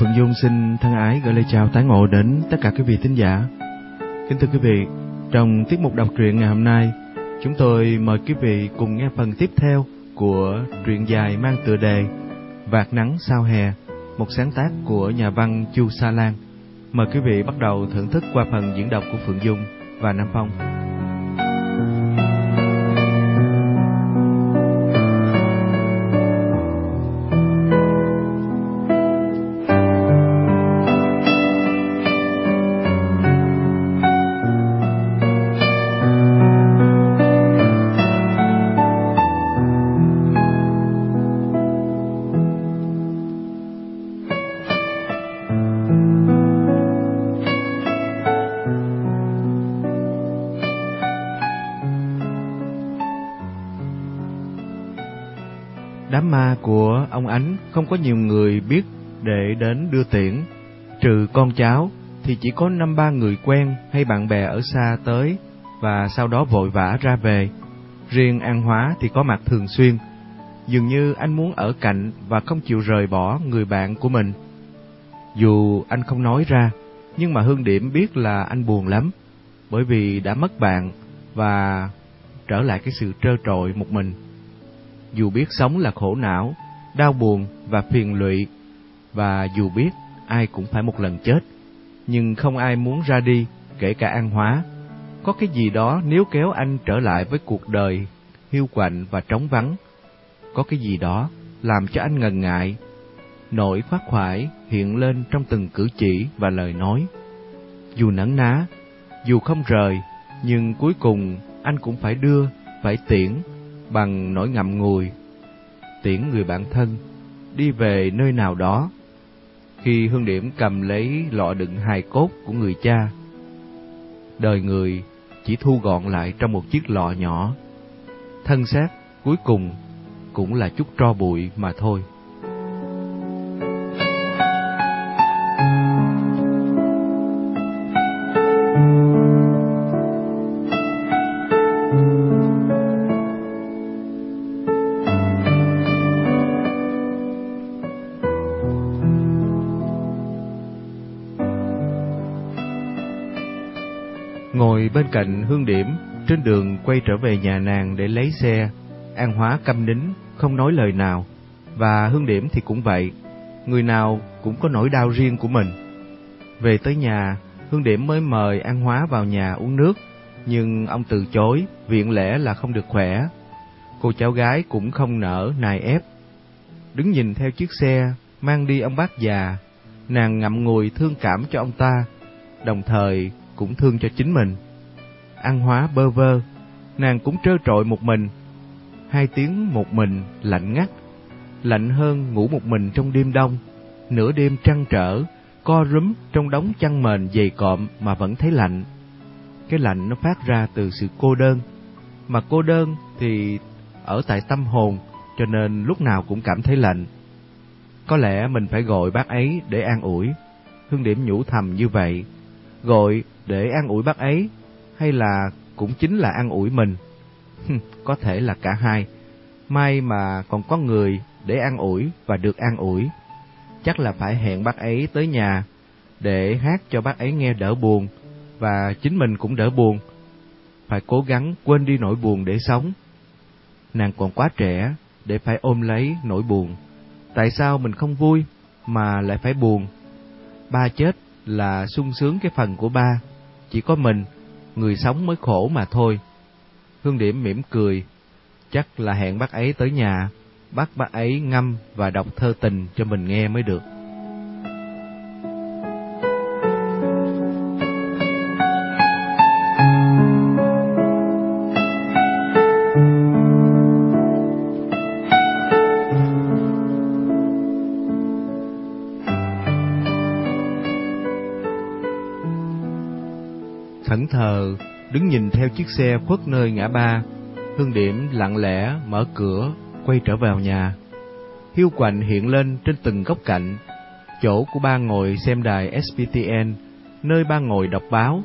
Phượng Dung xin thân ái gửi lời chào tái ngộ đến tất cả quý vị thính giả. Kính thưa quý vị, trong tiết mục đọc truyện ngày hôm nay, chúng tôi mời quý vị cùng nghe phần tiếp theo của truyện dài mang tựa đề Vạt nắng sao hè, một sáng tác của nhà văn Chu Sa Lan. Mời quý vị bắt đầu thưởng thức qua phần diễn đọc của Phượng Dung và Nam Phong. Ông Ánh không có nhiều người biết để đến đưa tiễn. Trừ con cháu thì chỉ có năm ba người quen hay bạn bè ở xa tới và sau đó vội vã ra về. Riêng An Hóa thì có mặt thường xuyên. Dường như anh muốn ở cạnh và không chịu rời bỏ người bạn của mình. Dù anh không nói ra, nhưng mà Hương Điểm biết là anh buồn lắm, bởi vì đã mất bạn và trở lại cái sự trơ trọi một mình dù biết sống là khổ não, đau buồn và phiền lụy, và dù biết ai cũng phải một lần chết, nhưng không ai muốn ra đi, kể cả An Hóa. Có cái gì đó nếu kéo anh trở lại với cuộc đời hiu quạnh và trống vắng. Có cái gì đó làm cho anh ngần ngại. Nỗi phát khoải hiện lên trong từng cử chỉ và lời nói. Dù nấn ná, dù không rời, nhưng cuối cùng anh cũng phải đưa, phải tiễn bằng nỗi ngậm ngùi, tiễn người bạn thân, đi về nơi nào đó. Khi Hương Điểm cầm lấy lọ đựng hài cốt của người cha, đời người chỉ thu gọn lại trong một chiếc lọ nhỏ. Thân xác cuối cùng cũng là chút tro bụi mà thôi. Ngồi bên cạnh Hương Điểm, trên đường quay trở về nhà nàng để lấy xe, An Hóa câm nín, không nói lời nào, và Hương Điểm thì cũng vậy, người nào cũng có nỗi đau riêng của mình. Về tới nhà, Hương Điểm mới mời An Hóa vào nhà uống nước, nhưng ông từ chối, viện lẽ là không được khỏe. Cô cháu gái cũng không nỡ nài ép. Đứng nhìn theo chiếc xe, mang đi ông bác già, nàng ngậm ngùi thương cảm cho ông ta, đồng thời cũng thương cho chính mình. Ăn hóa bơ vơ, nàng cũng trơ trọi một mình. Hai tiếng một mình lạnh ngắt, lạnh hơn ngủ một mình trong đêm đông, nửa đêm trăng trở, co rúm trong đống chăn mền dày cộm mà vẫn thấy lạnh. Cái lạnh nó phát ra từ sự cô đơn, mà cô đơn thì ở tại tâm hồn, cho nên lúc nào cũng cảm thấy lạnh. Có lẽ mình phải gọi bác ấy để an ủi. Hương Điểm nhủ thầm như vậy. Gọi để an ủi bác ấy hay là cũng chính là an ủi mình? có thể là cả hai. May mà còn có người để an ủi và được an ủi. Chắc là phải hẹn bác ấy tới nhà để hát cho bác ấy nghe đỡ buồn và chính mình cũng đỡ buồn. Phải cố gắng quên đi nỗi buồn để sống. Nàng còn quá trẻ để phải ôm lấy nỗi buồn. Tại sao mình không vui mà lại phải buồn? Ba chết là sung sướng cái phần của ba chỉ có mình, người sống mới khổ mà thôi. Hương Điểm mỉm cười, chắc là hẹn bác ấy tới nhà, bắt bác ấy ngâm và đọc thơ tình cho mình nghe mới được. Thờ, đứng nhìn theo chiếc xe khuất nơi ngã ba, Hương Điểm lặng lẽ mở cửa, quay trở vào nhà. Hiu quạnh hiện lên trên từng góc cạnh, chỗ của ba ngồi xem đài SPTN, nơi ba ngồi đọc báo,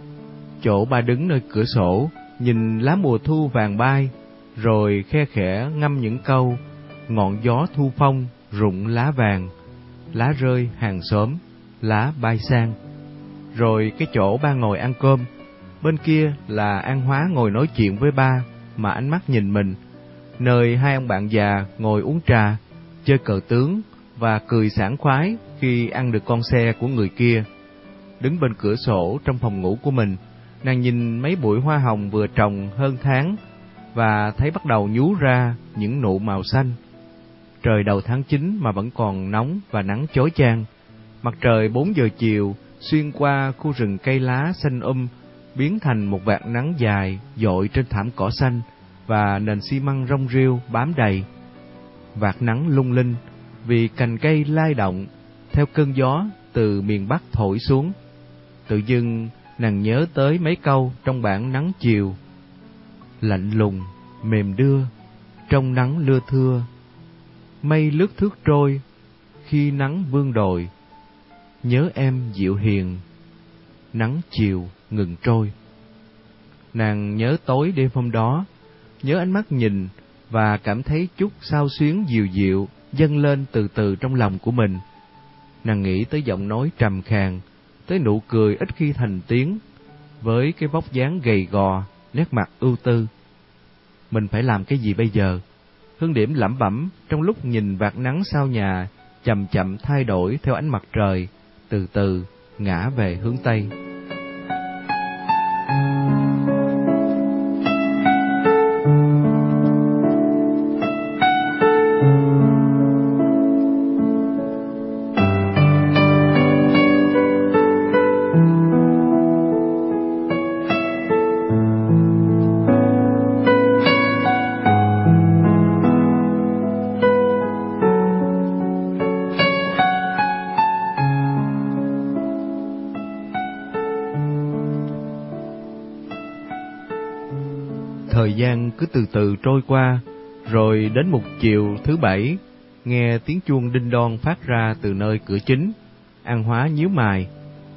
chỗ ba đứng nơi cửa sổ, nhìn lá mùa thu vàng bay, rồi khe khẽ ngâm những câu, ngọn gió thu phong, rụng lá vàng. lá rơi hàng xóm, lá bay sang. Rồi cái chỗ ba ngồi ăn cơm, bên kia là An Hóa ngồi nói chuyện với ba mà ánh mắt nhìn mình, nơi hai ông bạn già ngồi uống trà, chơi cờ tướng và cười sảng khoái khi ăn được con xe của người kia. Đứng bên cửa sổ trong phòng ngủ của mình, nàng nhìn mấy bụi hoa hồng vừa trồng hơn tháng và thấy bắt đầu nhú ra những nụ màu xanh. Trời đầu tháng 9 mà vẫn còn nóng và nắng chói chang. Mặt trời 4 giờ chiều xuyên qua khu rừng cây lá xanh um biến thành một vạt nắng dài dội trên thảm cỏ xanh và nền xi măng rong rêu bám đầy. Vạt nắng lung linh vì cành cây lai động theo cơn gió từ miền Bắc thổi xuống. Tự dưng nàng nhớ tới mấy câu trong bản nắng chiều. Lạnh lùng, mềm đưa, trong nắng lưa thưa. Mây lướt thước trôi, khi nắng vương đồi. Nhớ em dịu hiền, nắng chiều ngừng trôi. Nàng nhớ tối đêm hôm đó, nhớ ánh mắt nhìn và cảm thấy chút sao xuyến dịu dịu dâng lên từ từ trong lòng của mình. Nàng nghĩ tới giọng nói trầm khàn, tới nụ cười ít khi thành tiếng, với cái vóc dáng gầy gò, nét mặt ưu tư. Mình phải làm cái gì bây giờ? Hương điểm lẩm bẩm trong lúc nhìn vạt nắng sau nhà chậm chậm thay đổi theo ánh mặt trời, từ từ ngã về hướng Tây. Gian cứ từ từ trôi qua, rồi đến một chiều thứ bảy, nghe tiếng chuông đinh đon phát ra từ nơi cửa chính. An Hóa nhíu mày,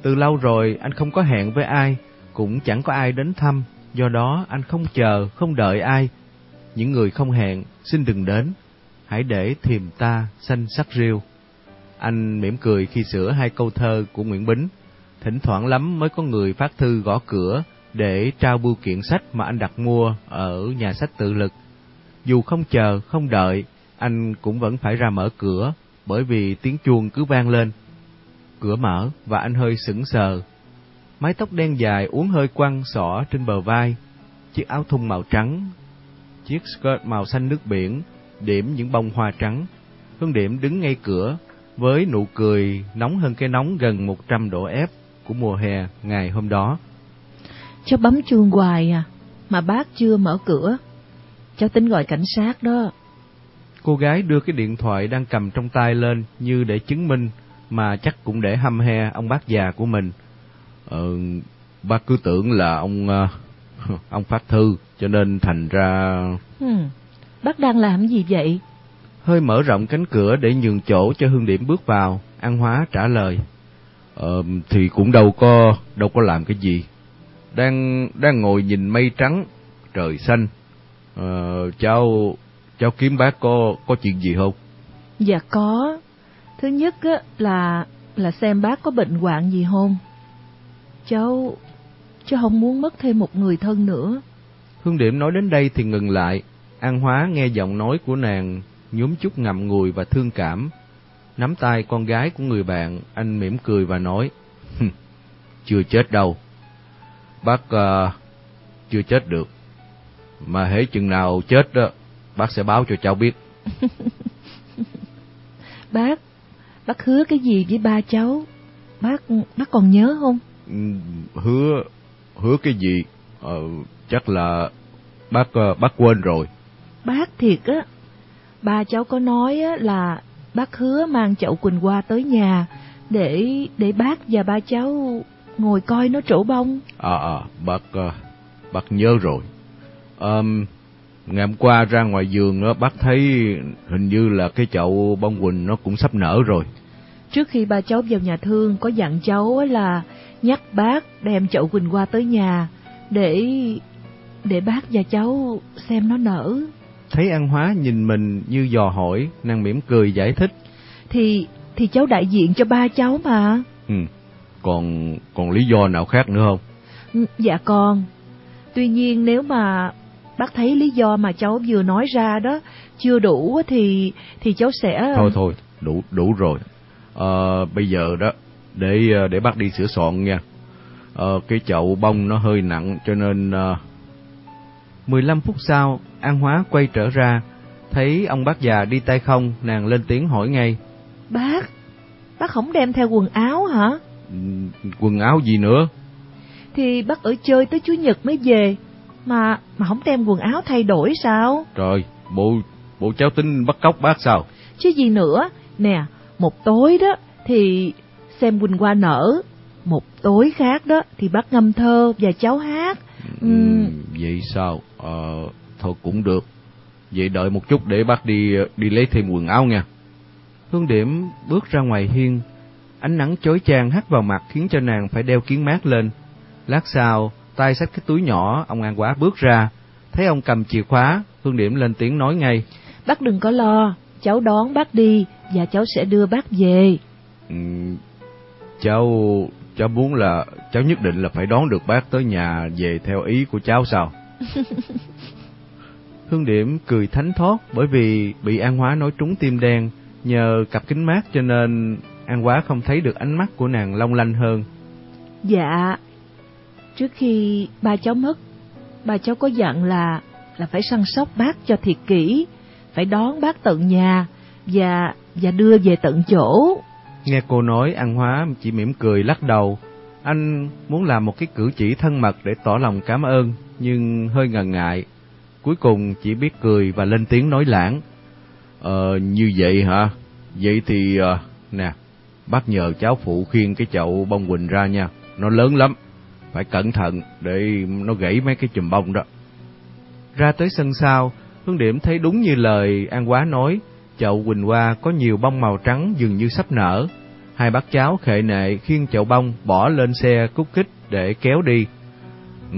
từ lâu rồi anh không có hẹn với ai, cũng chẳng có ai đến thăm, do đó anh không chờ, không đợi ai. Những người không hẹn, xin đừng đến, hãy để thìm ta xanh sắc riêu. Anh mỉm cười khi sửa hai câu thơ của Nguyễn Bính, thỉnh thoảng lắm mới có người phát thư gõ cửa, để trao bưu kiện sách mà anh đặt mua ở nhà sách tự lực. Dù không chờ, không đợi, anh cũng vẫn phải ra mở cửa, bởi vì tiếng chuông cứ vang lên. Cửa mở và anh hơi sững sờ. Mái tóc đen dài uốn hơi quăng xỏ trên bờ vai, chiếc áo thun màu trắng, chiếc skirt màu xanh nước biển, điểm những bông hoa trắng. Hương Điểm đứng ngay cửa, với nụ cười nóng hơn cái nóng gần 100 độ F của mùa hè ngày hôm đó. Cháu bấm chuông hoài à, mà bác chưa mở cửa. Cháu tính gọi cảnh sát đó. Cô gái đưa cái điện thoại đang cầm trong tay lên như để chứng minh, mà chắc cũng để hăm he ông bác già của mình. Ờ, bác cứ tưởng là ông ờ, ông phát thư, cho nên thành ra... Ừ, bác đang làm gì vậy? Hơi mở rộng cánh cửa để nhường chỗ cho Hương Điểm bước vào, An Hóa trả lời. Ờ, thì cũng đâu có đâu có làm cái gì đang đang ngồi nhìn mây trắng trời xanh. Ờ, cháu cháu kiếm bác có có chuyện gì không? Dạ có. Thứ nhất á là là xem bác có bệnh hoạn gì không? Cháu cháu không muốn mất thêm một người thân nữa. Hương điểm nói đến đây thì ngừng lại. An hóa nghe giọng nói của nàng nhúm chút ngậm ngùi và thương cảm. Nắm tay con gái của người bạn anh mỉm cười và nói chưa chết đâu bác uh, chưa chết được. Mà hễ chừng nào chết đó, bác sẽ báo cho cháu biết. bác, bác hứa cái gì với ba cháu? Bác, bác còn nhớ không? Ừ, hứa, hứa cái gì? Ờ, chắc là bác uh, bác quên rồi. Bác thiệt á, ba cháu có nói á là bác hứa mang chậu quỳnh hoa tới nhà để để bác và ba cháu ngồi coi nó trổ bông. À, à bác, uh, bác nhớ rồi. Um, ngày hôm qua ra ngoài giường đó, bác thấy hình như là cái chậu bông quỳnh nó cũng sắp nở rồi. Trước khi ba cháu vào nhà thương có dặn cháu là nhắc bác đem chậu quỳnh qua tới nhà để để bác và cháu xem nó nở. Thấy An Hóa nhìn mình như dò hỏi, nàng mỉm cười giải thích. Thì thì cháu đại diện cho ba cháu mà. Ừ. Còn còn lý do nào khác nữa không? Ừ, dạ con. Tuy nhiên nếu mà bác thấy lý do mà cháu vừa nói ra đó chưa đủ thì thì cháu sẽ Thôi thôi, đủ đủ rồi. Ờ, bây giờ đó để để bác đi sửa soạn nha. Ờ, cái chậu bông nó hơi nặng cho nên uh... 15 phút sau, An Hóa quay trở ra, thấy ông bác già đi tay không, nàng lên tiếng hỏi ngay. Bác, bác không đem theo quần áo hả? Quần áo gì nữa? Thì bác ở chơi tới Chủ nhật mới về, mà mà không đem quần áo thay đổi sao? Trời, bộ bộ cháu tính bắt cóc bác sao? Chứ gì nữa, nè, một tối đó thì xem Quỳnh Hoa nở, một tối khác đó thì bác ngâm thơ và cháu hát. Ừ, vậy sao? Ờ, thôi cũng được. Vậy đợi một chút để bác đi đi lấy thêm quần áo nha. Hương Điểm bước ra ngoài hiên, ánh nắng chói chang hắt vào mặt khiến cho nàng phải đeo kiến mát lên. Lát sau, tay xách cái túi nhỏ, ông An Quá bước ra, thấy ông cầm chìa khóa, Hương Điểm lên tiếng nói ngay. Bác đừng có lo, cháu đón bác đi và cháu sẽ đưa bác về. Ừ, cháu cháu muốn là cháu nhất định là phải đón được bác tới nhà về theo ý của cháu sao? Hương Điểm cười thánh thót bởi vì bị An Hóa nói trúng tim đen, nhờ cặp kính mát cho nên An Hóa không thấy được ánh mắt của nàng long lanh hơn. Dạ, trước khi ba cháu mất, ba cháu có dặn là là phải săn sóc bác cho thiệt kỹ, phải đón bác tận nhà và và đưa về tận chỗ. Nghe cô nói, An Hóa chỉ mỉm cười lắc đầu. Anh muốn làm một cái cử chỉ thân mật để tỏ lòng cảm ơn, nhưng hơi ngần ngại. Cuối cùng chỉ biết cười và lên tiếng nói lãng. Ờ, như vậy hả? Vậy thì, uh, nè, bác nhờ cháu phụ khiêng cái chậu bông quỳnh ra nha. Nó lớn lắm, phải cẩn thận để nó gãy mấy cái chùm bông đó. Ra tới sân sau, Hương Điểm thấy đúng như lời An Quá nói, chậu quỳnh hoa có nhiều bông màu trắng dường như sắp nở. Hai bác cháu khệ nệ khiêng chậu bông bỏ lên xe cút kích để kéo đi. Ừ,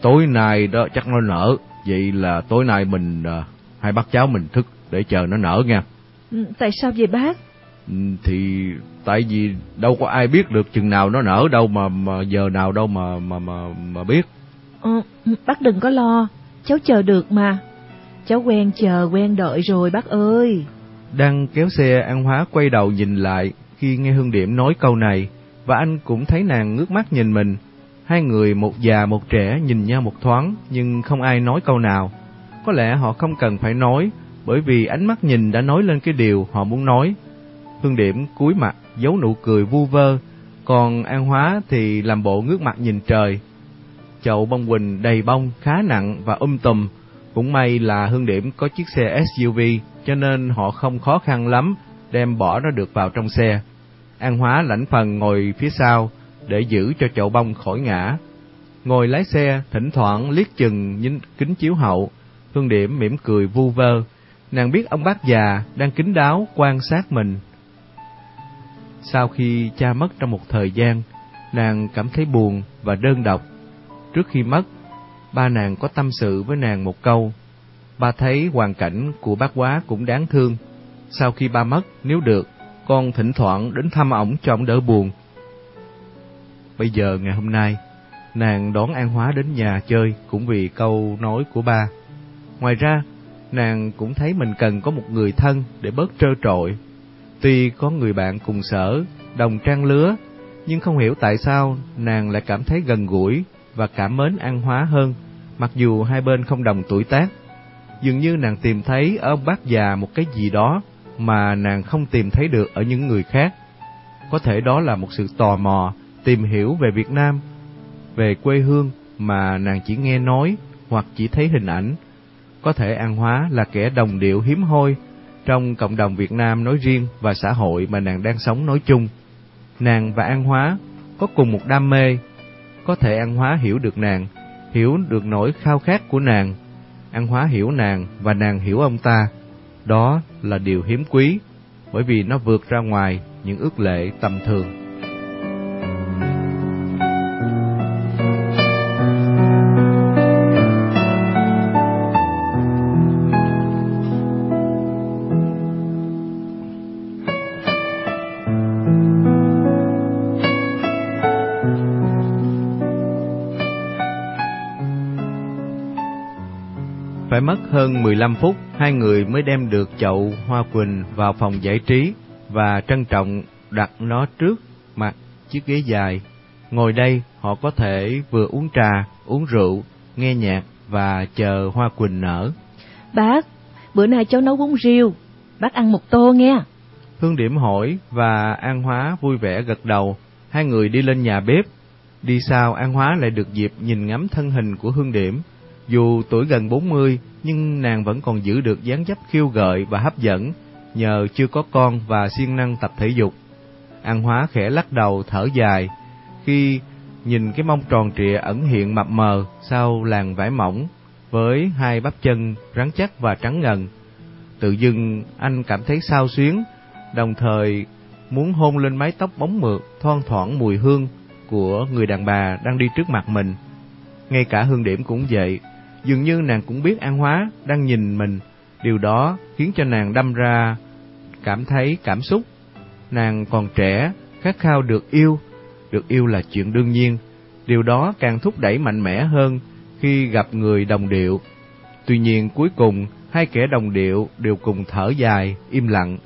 tối nay đó chắc nó nở, vậy là tối nay mình uh, hai bác cháu mình thức để chờ nó nở nha. Ừ, tại sao vậy bác? Thì tại vì đâu có ai biết được chừng nào nó nở đâu mà, mà giờ nào đâu mà mà mà mà biết. Ừ, bác đừng có lo, cháu chờ được mà. Cháu quen chờ quen đợi rồi bác ơi. Đang kéo xe An Hóa quay đầu nhìn lại khi nghe Hương Điểm nói câu này và anh cũng thấy nàng ngước mắt nhìn mình. Hai người một già một trẻ nhìn nhau một thoáng nhưng không ai nói câu nào. Có lẽ họ không cần phải nói bởi vì ánh mắt nhìn đã nói lên cái điều họ muốn nói. Hương Điểm cúi mặt giấu nụ cười vu vơ, còn An Hóa thì làm bộ ngước mặt nhìn trời. Chậu bông quỳnh đầy bông khá nặng và um tùm, cũng may là Hương Điểm có chiếc xe SUV cho nên họ không khó khăn lắm đem bỏ nó được vào trong xe. An Hóa lãnh phần ngồi phía sau để giữ cho chậu bông khỏi ngã. Ngồi lái xe, thỉnh thoảng liếc chừng nhìn kính chiếu hậu, Hương Điểm mỉm cười vu vơ. Nàng biết ông bác già đang kính đáo quan sát mình. Sau khi cha mất trong một thời gian, nàng cảm thấy buồn và đơn độc. Trước khi mất, ba nàng có tâm sự với nàng một câu. Ba thấy hoàn cảnh của bác quá cũng đáng thương. Sau khi ba mất, nếu được, con thỉnh thoảng đến thăm ổng cho ổng đỡ buồn. Bây giờ ngày hôm nay, nàng đón An Hóa đến nhà chơi cũng vì câu nói của ba. Ngoài ra, nàng cũng thấy mình cần có một người thân để bớt trơ trội. Tuy có người bạn cùng sở, đồng trang lứa, nhưng không hiểu tại sao nàng lại cảm thấy gần gũi và cảm mến An Hóa hơn, mặc dù hai bên không đồng tuổi tác. Dường như nàng tìm thấy ở ông bác già một cái gì đó mà nàng không tìm thấy được ở những người khác. Có thể đó là một sự tò mò, tìm hiểu về Việt Nam, về quê hương mà nàng chỉ nghe nói hoặc chỉ thấy hình ảnh. Có thể An Hóa là kẻ đồng điệu hiếm hoi trong cộng đồng Việt Nam nói riêng và xã hội mà nàng đang sống nói chung. Nàng và An Hóa có cùng một đam mê, có thể An Hóa hiểu được nàng, hiểu được nỗi khao khát của nàng. An Hóa hiểu nàng và nàng hiểu ông ta. Đó là điều hiếm quý, bởi vì nó vượt ra ngoài những ước lệ tầm thường. Phải mất hơn 15 phút, hai người mới đem được chậu hoa quỳnh vào phòng giải trí và trân trọng đặt nó trước mặt chiếc ghế dài. Ngồi đây, họ có thể vừa uống trà, uống rượu, nghe nhạc và chờ hoa quỳnh nở. Bác, bữa nay cháu nấu bún riêu, bác ăn một tô nghe. Hương Điểm hỏi và An Hóa vui vẻ gật đầu. Hai người đi lên nhà bếp. Đi sau An Hóa lại được dịp nhìn ngắm thân hình của Hương Điểm. Dù tuổi gần 40, nhưng nàng vẫn còn giữ được dáng dấp khiêu gợi và hấp dẫn, nhờ chưa có con và siêng năng tập thể dục. An Hóa khẽ lắc đầu thở dài, khi nhìn cái mông tròn trịa ẩn hiện mập mờ sau làn vải mỏng, với hai bắp chân rắn chắc và trắng ngần. Tự dưng anh cảm thấy sao xuyến, đồng thời muốn hôn lên mái tóc bóng mượt thoang thoảng mùi hương của người đàn bà đang đi trước mặt mình. Ngay cả hương điểm cũng vậy, dường như nàng cũng biết An Hóa đang nhìn mình, điều đó khiến cho nàng đâm ra cảm thấy cảm xúc. Nàng còn trẻ, khát khao được yêu, được yêu là chuyện đương nhiên, điều đó càng thúc đẩy mạnh mẽ hơn khi gặp người đồng điệu. Tuy nhiên cuối cùng, hai kẻ đồng điệu đều cùng thở dài, im lặng,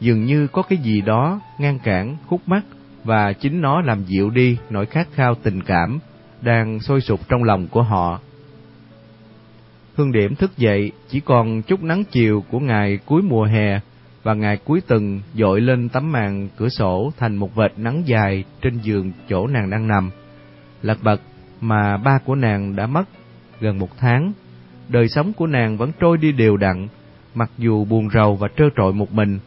dường như có cái gì đó ngăn cản khúc mắc và chính nó làm dịu đi nỗi khát khao tình cảm đang sôi sục trong lòng của họ. Hương Điểm thức dậy chỉ còn chút nắng chiều của ngày cuối mùa hè và ngày cuối tuần dội lên tấm màn cửa sổ thành một vệt nắng dài trên giường chỗ nàng đang nằm. Lật bật mà ba của nàng đã mất gần một tháng. Đời sống của nàng vẫn trôi đi đều đặn, mặc dù buồn rầu và trơ trọi một mình.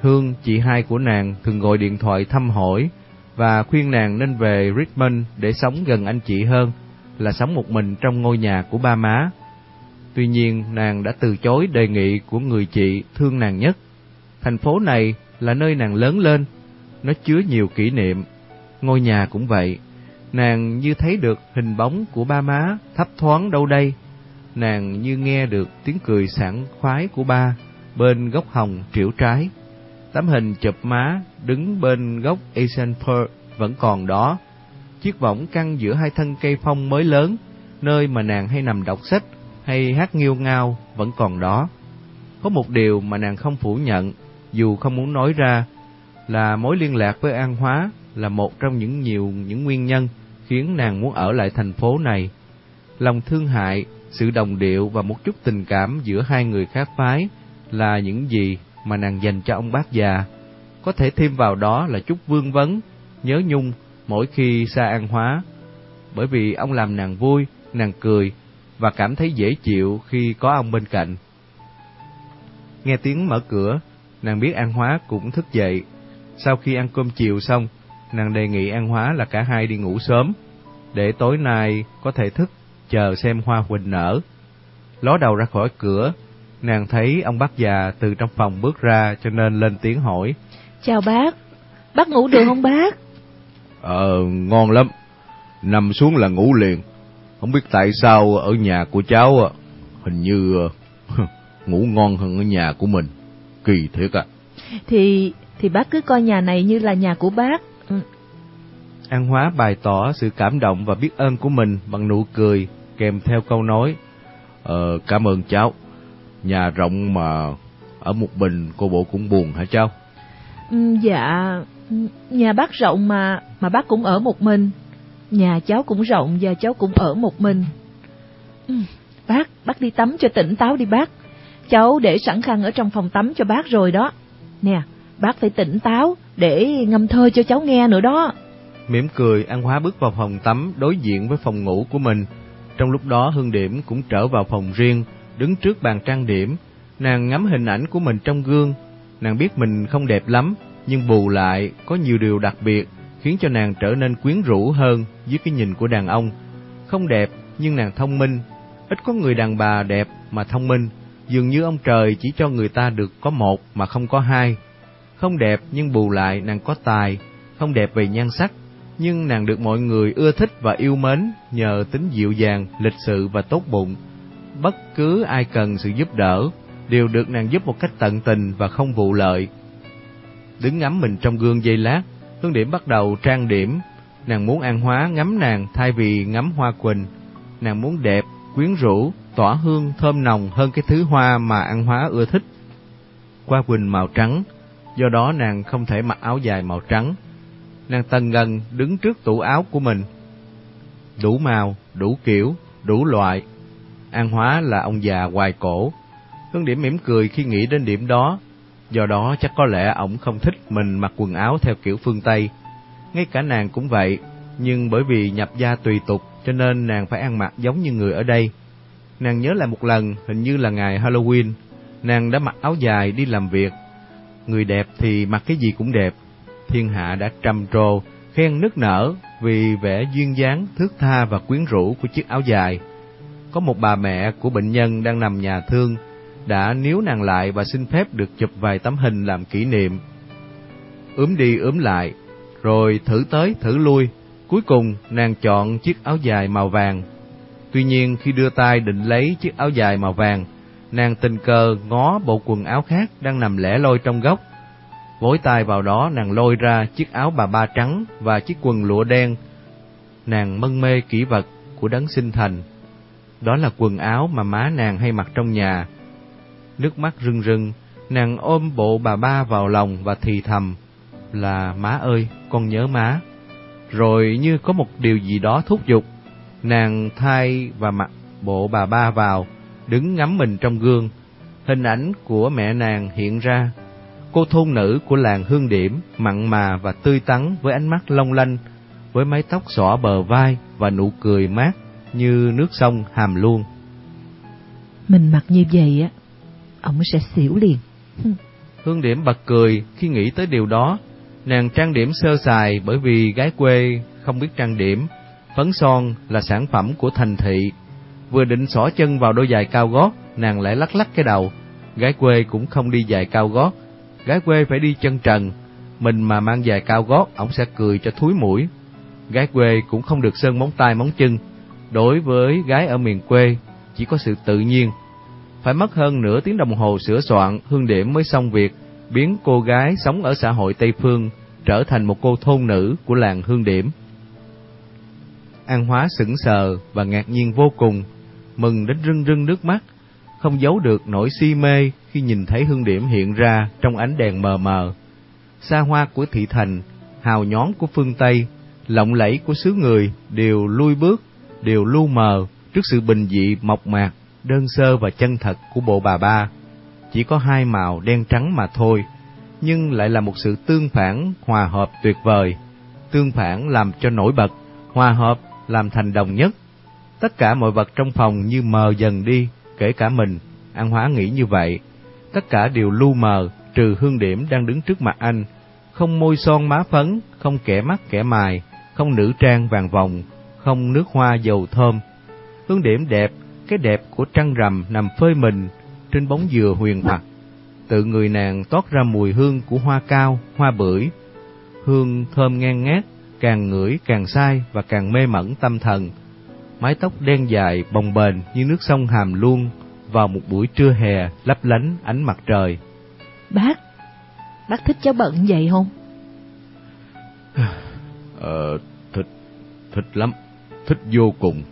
Hương, chị hai của nàng, thường gọi điện thoại thăm hỏi và khuyên nàng nên về Richmond để sống gần anh chị hơn là sống một mình trong ngôi nhà của ba má. Tuy nhiên, nàng đã từ chối đề nghị của người chị thương nàng nhất. Thành phố này là nơi nàng lớn lên, nó chứa nhiều kỷ niệm. Ngôi nhà cũng vậy, nàng như thấy được hình bóng của ba má thấp thoáng đâu đây. Nàng như nghe được tiếng cười sảng khoái của ba bên góc hồng triểu trái. Tấm hình chụp má đứng bên góc Asian Pearl vẫn còn đó. Chiếc võng căng giữa hai thân cây phong mới lớn, nơi mà nàng hay nằm đọc sách hay hát nghiêu ngao vẫn còn đó. Có một điều mà nàng không phủ nhận, dù không muốn nói ra, là mối liên lạc với An Hóa là một trong những nhiều những nguyên nhân khiến nàng muốn ở lại thành phố này. Lòng thương hại, sự đồng điệu và một chút tình cảm giữa hai người khác phái là những gì mà nàng dành cho ông bác già. Có thể thêm vào đó là chút vương vấn, nhớ nhung mỗi khi xa An Hóa, bởi vì ông làm nàng vui, nàng cười và cảm thấy dễ chịu khi có ông bên cạnh. Nghe tiếng mở cửa, nàng biết An Hóa cũng thức dậy. Sau khi ăn cơm chiều xong, nàng đề nghị An Hóa là cả hai đi ngủ sớm, để tối nay có thể thức chờ xem hoa huỳnh nở. Ló đầu ra khỏi cửa, nàng thấy ông bác già từ trong phòng bước ra cho nên lên tiếng hỏi. Chào bác, bác ngủ được không bác? Ờ, ngon lắm, nằm xuống là ngủ liền. Không biết tại sao ở nhà của cháu hình như ngủ ngon hơn ở nhà của mình. Kỳ thiệt à. Thì thì bác cứ coi nhà này như là nhà của bác. Ừ. An Hóa bày tỏ sự cảm động và biết ơn của mình bằng nụ cười kèm theo câu nói Ờ, cảm ơn cháu. Nhà rộng mà ở một mình cô bộ cũng buồn hả cháu? Ừ, dạ, nhà bác rộng mà, mà bác cũng ở một mình. Nhà cháu cũng rộng và cháu cũng ở một mình. Ừ, bác, bác đi tắm cho tỉnh táo đi bác. Cháu để sẵn khăn ở trong phòng tắm cho bác rồi đó. Nè, bác phải tỉnh táo để ngâm thơ cho cháu nghe nữa đó. Mỉm cười, An Hóa bước vào phòng tắm đối diện với phòng ngủ của mình. Trong lúc đó Hương Điểm cũng trở vào phòng riêng, đứng trước bàn trang điểm. Nàng ngắm hình ảnh của mình trong gương. Nàng biết mình không đẹp lắm, nhưng bù lại có nhiều điều đặc biệt khiến cho nàng trở nên quyến rũ hơn dưới cái nhìn của đàn ông. Không đẹp nhưng nàng thông minh, ít có người đàn bà đẹp mà thông minh, dường như ông trời chỉ cho người ta được có một mà không có hai. Không đẹp nhưng bù lại nàng có tài, không đẹp về nhan sắc, nhưng nàng được mọi người ưa thích và yêu mến nhờ tính dịu dàng, lịch sự và tốt bụng. Bất cứ ai cần sự giúp đỡ, đều được nàng giúp một cách tận tình và không vụ lợi. Đứng ngắm mình trong gương giây lát, Hương Điểm bắt đầu trang điểm, nàng muốn An Hóa ngắm nàng thay vì ngắm Hoa Quỳnh. Nàng muốn đẹp, quyến rũ, tỏa hương thơm nồng hơn cái thứ hoa mà An Hóa ưa thích. hoa quỳnh màu trắng, do đó nàng không thể mặc áo dài màu trắng. Nàng tần ngần đứng trước tủ áo của mình. Đủ màu, đủ kiểu, đủ loại. An Hóa là ông già hoài cổ. Hương điểm mỉm cười khi nghĩ đến điểm đó, do đó chắc có lẽ ổng không thích mình mặc quần áo theo kiểu phương Tây. Ngay cả nàng cũng vậy, nhưng bởi vì nhập gia tùy tục cho nên nàng phải ăn mặc giống như người ở đây. Nàng nhớ lại một lần, hình như là ngày Halloween, nàng đã mặc áo dài đi làm việc. Người đẹp thì mặc cái gì cũng đẹp. Thiên hạ đã trầm trồ, khen nức nở vì vẻ duyên dáng, thước tha và quyến rũ của chiếc áo dài. Có một bà mẹ của bệnh nhân đang nằm nhà thương, đã níu nàng lại và xin phép được chụp vài tấm hình làm kỷ niệm. Ướm đi ướm lại, rồi thử tới thử lui, cuối cùng nàng chọn chiếc áo dài màu vàng. Tuy nhiên khi đưa tay định lấy chiếc áo dài màu vàng, nàng tình cờ ngó bộ quần áo khác đang nằm lẻ loi trong góc. Vối tay vào đó nàng lôi ra chiếc áo bà ba trắng và chiếc quần lụa đen. Nàng mân mê kỹ vật của đấng sinh thành. Đó là quần áo mà má nàng hay mặc trong nhà. Nước mắt rưng rưng, nàng ôm bộ bà ba vào lòng và thì thầm là má ơi, con nhớ má. Rồi như có một điều gì đó thúc giục, nàng thay và mặc bộ bà ba vào, đứng ngắm mình trong gương. Hình ảnh của mẹ nàng hiện ra, cô thôn nữ của làng Hương Điểm, mặn mà và tươi tắn với ánh mắt long lanh, với mái tóc xõa bờ vai và nụ cười mát như nước sông hàm luôn. Mình mặc như vậy á, ông sẽ xỉu liền. Hương Điểm bật cười khi nghĩ tới điều đó, Nàng trang điểm sơ sài bởi vì gái quê không biết trang điểm, phấn son là sản phẩm của thành thị. Vừa định xỏ chân vào đôi giày cao gót, nàng lại lắc lắc cái đầu. Gái quê cũng không đi giày cao gót, gái quê phải đi chân trần. Mình mà mang giày cao gót, ổng sẽ cười cho thúi mũi. Gái quê cũng không được sơn móng tay móng chân. Đối với gái ở miền quê, chỉ có sự tự nhiên. Phải mất hơn nửa tiếng đồng hồ sửa soạn, hương điểm mới xong việc biến cô gái sống ở xã hội Tây Phương trở thành một cô thôn nữ của làng Hương Điểm. An Hóa sững sờ và ngạc nhiên vô cùng, mừng đến rưng rưng nước mắt, không giấu được nỗi si mê khi nhìn thấy Hương Điểm hiện ra trong ánh đèn mờ mờ. Xa hoa của thị thành, hào nhón của phương Tây, lộng lẫy của xứ người đều lui bước, đều lu mờ trước sự bình dị mộc mạc, đơn sơ và chân thật của bộ bà ba chỉ có hai màu đen trắng mà thôi, nhưng lại là một sự tương phản hòa hợp tuyệt vời. Tương phản làm cho nổi bật, hòa hợp làm thành đồng nhất. Tất cả mọi vật trong phòng như mờ dần đi, kể cả mình, An Hóa nghĩ như vậy. Tất cả đều lu mờ, trừ hương điểm đang đứng trước mặt anh. Không môi son má phấn, không kẻ mắt kẻ mài, không nữ trang vàng vòng, không nước hoa dầu thơm. Hương điểm đẹp, cái đẹp của trăng rằm nằm phơi mình trên bóng dừa huyền hoặc. Tự người nàng toát ra mùi hương của hoa cao, hoa bưởi. Hương thơm ngang ngát, càng ngửi càng sai và càng mê mẩn tâm thần. Mái tóc đen dài, bồng bềnh như nước sông hàm luôn vào một buổi trưa hè lấp lánh ánh mặt trời. Bác, bác thích cháu bận vậy không? Ờ, thích, thích lắm, thích vô cùng.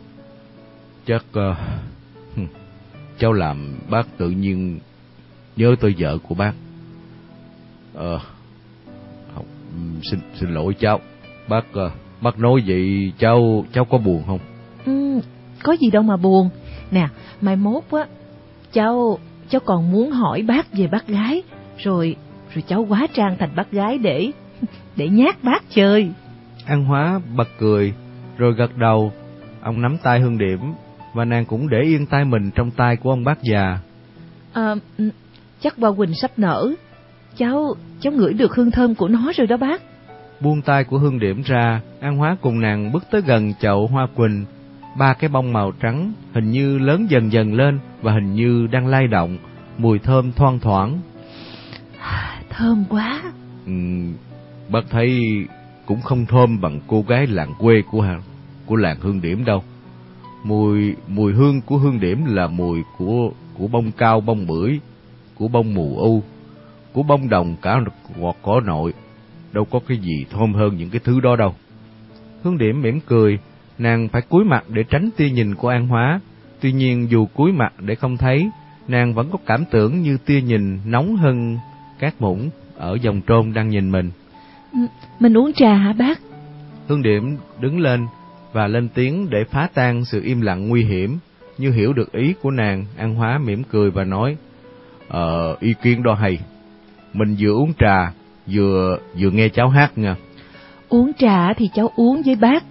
Chắc uh, cháu làm bác tự nhiên nhớ tới vợ của bác. Ờ, xin xin lỗi cháu, bác ờ, bác nói vậy cháu cháu có buồn không? Ừ, có gì đâu mà buồn. Nè, mai mốt á, cháu cháu còn muốn hỏi bác về bác gái, rồi rồi cháu quá trang thành bác gái để để nhát bác chơi. An Hóa bật cười, rồi gật đầu. Ông nắm tay Hương Điểm và nàng cũng để yên tay mình trong tay của ông bác già. À, chắc Hoa Quỳnh sắp nở. Cháu, cháu ngửi được hương thơm của nó rồi đó bác. Buông tay của Hương Điểm ra, An Hóa cùng nàng bước tới gần chậu hoa quỳnh. Ba cái bông màu trắng hình như lớn dần dần lên và hình như đang lay động, mùi thơm thoang thoảng. Thơm quá. Ừ, bác thấy cũng không thơm bằng cô gái làng quê của của làng Hương Điểm đâu. Mùi mùi hương của hương điểm là mùi của của bông cao bông bưởi, của bông mù u, của bông đồng cả ngọt cỏ nội. Đâu có cái gì thơm hơn những cái thứ đó đâu. Hương điểm mỉm cười, nàng phải cúi mặt để tránh tia nhìn của An Hóa. Tuy nhiên dù cúi mặt để không thấy, nàng vẫn có cảm tưởng như tia nhìn nóng hơn các muỗng ở dòng trôn đang nhìn mình. Mình uống trà hả bác? Hương Điểm đứng lên và lên tiếng để phá tan sự im lặng nguy hiểm. Như hiểu được ý của nàng, An Hóa mỉm cười và nói, Ờ, ý kiến đó hay. Mình vừa uống trà, vừa vừa nghe cháu hát nha. Uống trà thì cháu uống với bác,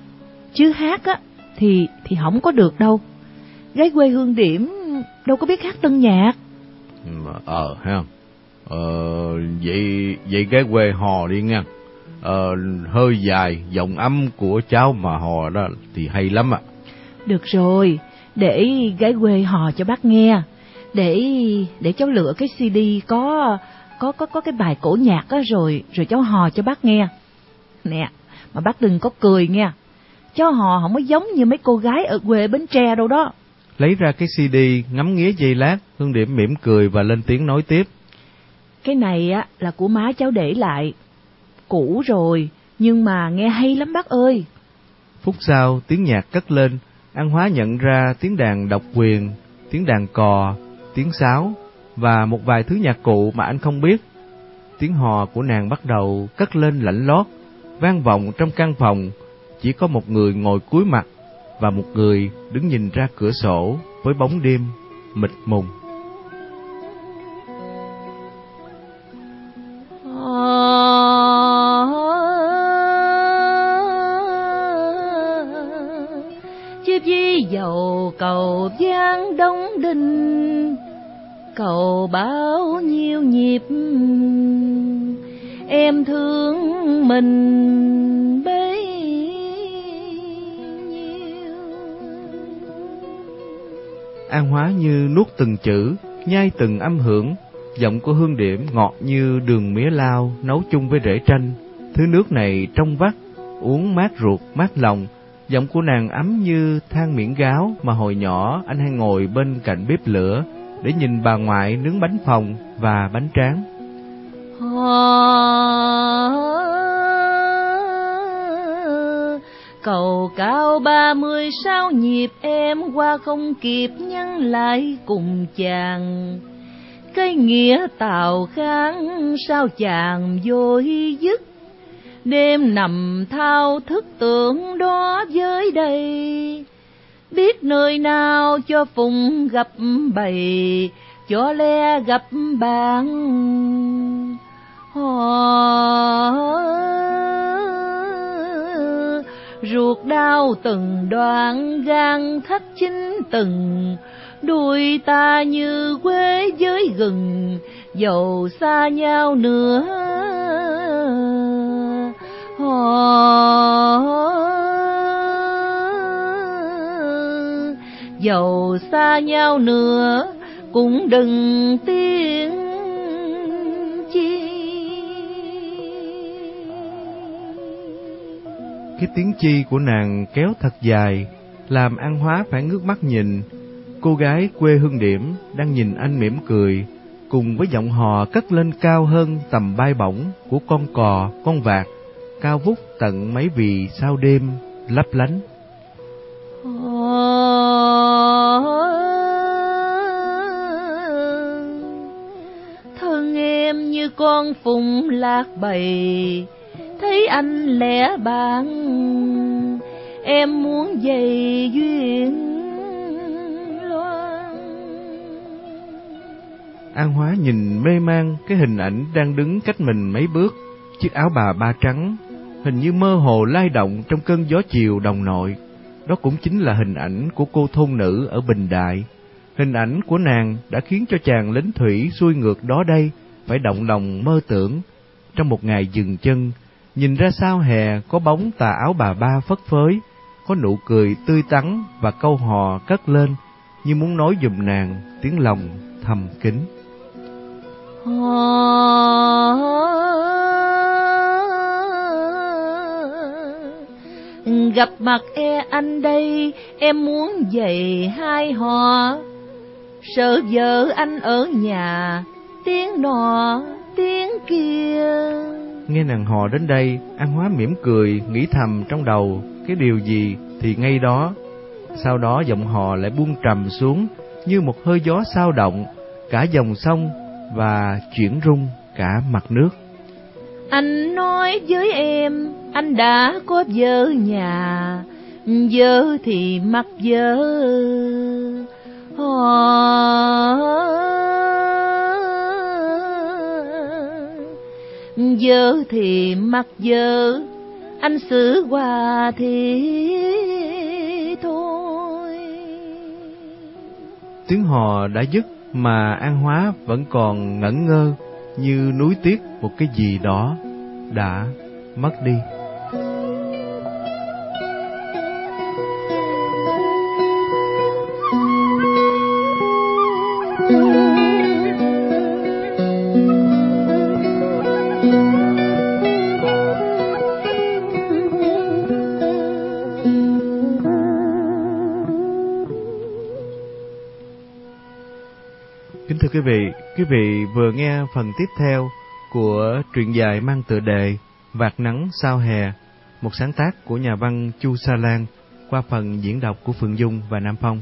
chứ hát á thì thì không có được đâu. Gái quê hương điểm đâu có biết hát tân nhạc. Ờ ha. Ờ vậy vậy gái quê hò đi nha. Ờ hơi dài, giọng âm của cháu mà hò đó thì hay lắm ạ. Được rồi, để gái quê hò cho bác nghe. Để để cháu lựa cái CD có có có có cái bài cổ nhạc á rồi rồi cháu hò cho bác nghe. Nè, mà bác đừng có cười nghe. Cháu hò không có giống như mấy cô gái ở quê Bến Tre đâu đó. Lấy ra cái CD, ngắm nghía giây lát, Hương Điểm mỉm cười và lên tiếng nói tiếp. Cái này á là của má cháu để lại. Cũ rồi, nhưng mà nghe hay lắm bác ơi. Phút sau, tiếng nhạc cất lên, An Hóa nhận ra tiếng đàn độc quyền, tiếng đàn cò, tiếng sáo và một vài thứ nhạc cụ mà anh không biết. Tiếng hò của nàng bắt đầu cất lên lạnh lót, vang vọng trong căn phòng, chỉ có một người ngồi cúi mặt và một người đứng nhìn ra cửa sổ với bóng đêm mịt mùng. Cầu giang đông đình cầu bao nhiêu nhịp em thương mình bấy nhiêu. An hóa như nuốt từng chữ, nhai từng âm hưởng, giọng của hương điểm ngọt như đường mía lao nấu chung với rễ tranh. Thứ nước này trong vắt, uống mát ruột, mát lòng giọng của nàng ấm như than miễn gáo mà hồi nhỏ anh hay ngồi bên cạnh bếp lửa để nhìn bà ngoại nướng bánh phồng và bánh tráng. Cầu cao ba mươi sao nhịp em qua không kịp nhắn lại cùng chàng. Cái nghĩa tào kháng sao chàng vội dứt đêm nằm thao thức tưởng đó với đây. Biết nơi nào cho phùng gặp bầy, cho le gặp bạn. Ruột đau từng đoạn gan thắt chính từng. Đuôi ta như quê với gừng, dầu xa nhau nữa dầu xa nhau nữa, cũng đừng tiếng chi. Cái tiếng chi của nàng kéo thật dài, làm an hóa phải ngước mắt nhìn. Cô gái quê hương điểm đang nhìn anh mỉm cười, cùng với giọng hò cất lên cao hơn tầm bay bổng của con cò, con vạc cao vút tận mấy vì sao đêm lấp lánh. Thân em như con phụng lạc bầy thấy anh lẻ bạn em muốn dày duyên loan. An hóa nhìn mê man cái hình ảnh đang đứng cách mình mấy bước chiếc áo bà ba trắng hình như mơ hồ lay động trong cơn gió chiều đồng nội đó cũng chính là hình ảnh của cô thôn nữ ở Bình Đại. Hình ảnh của nàng đã khiến cho chàng lính thủy xuôi ngược đó đây phải động lòng mơ tưởng. Trong một ngày dừng chân, nhìn ra sao hè có bóng tà áo bà ba phất phới, có nụ cười tươi tắn và câu hò cất lên như muốn nói dùm nàng tiếng lòng thầm kín. Gặp mặt e anh đây, em muốn dạy hai họ. Sợ vợ anh ở nhà, tiếng nọ, tiếng kia. Nghe nàng hò đến đây, an hóa mỉm cười, nghĩ thầm trong đầu, cái điều gì thì ngay đó. Sau đó giọng hò lại buông trầm xuống, như một hơi gió sao động, cả dòng sông và chuyển rung cả mặt nước. Anh nói với em, anh đã có vợ nhà, vợ thì mặc vợ. Ờ. Vợ thì mặc vợ, anh xử hòa thì thôi. Tiếng hò đã dứt mà An Hóa vẫn còn ngẩn ngơ như núi tiếc một cái gì đó đã mất đi. Quý vị, quý vị vừa nghe phần tiếp theo của truyện dài mang tựa đề Vạt nắng sao hè, một sáng tác của nhà văn Chu Sa Lan qua phần diễn đọc của Phượng Dung và Nam Phong.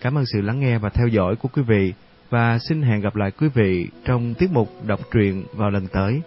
Cảm ơn sự lắng nghe và theo dõi của quý vị và xin hẹn gặp lại quý vị trong tiết mục đọc truyện vào lần tới.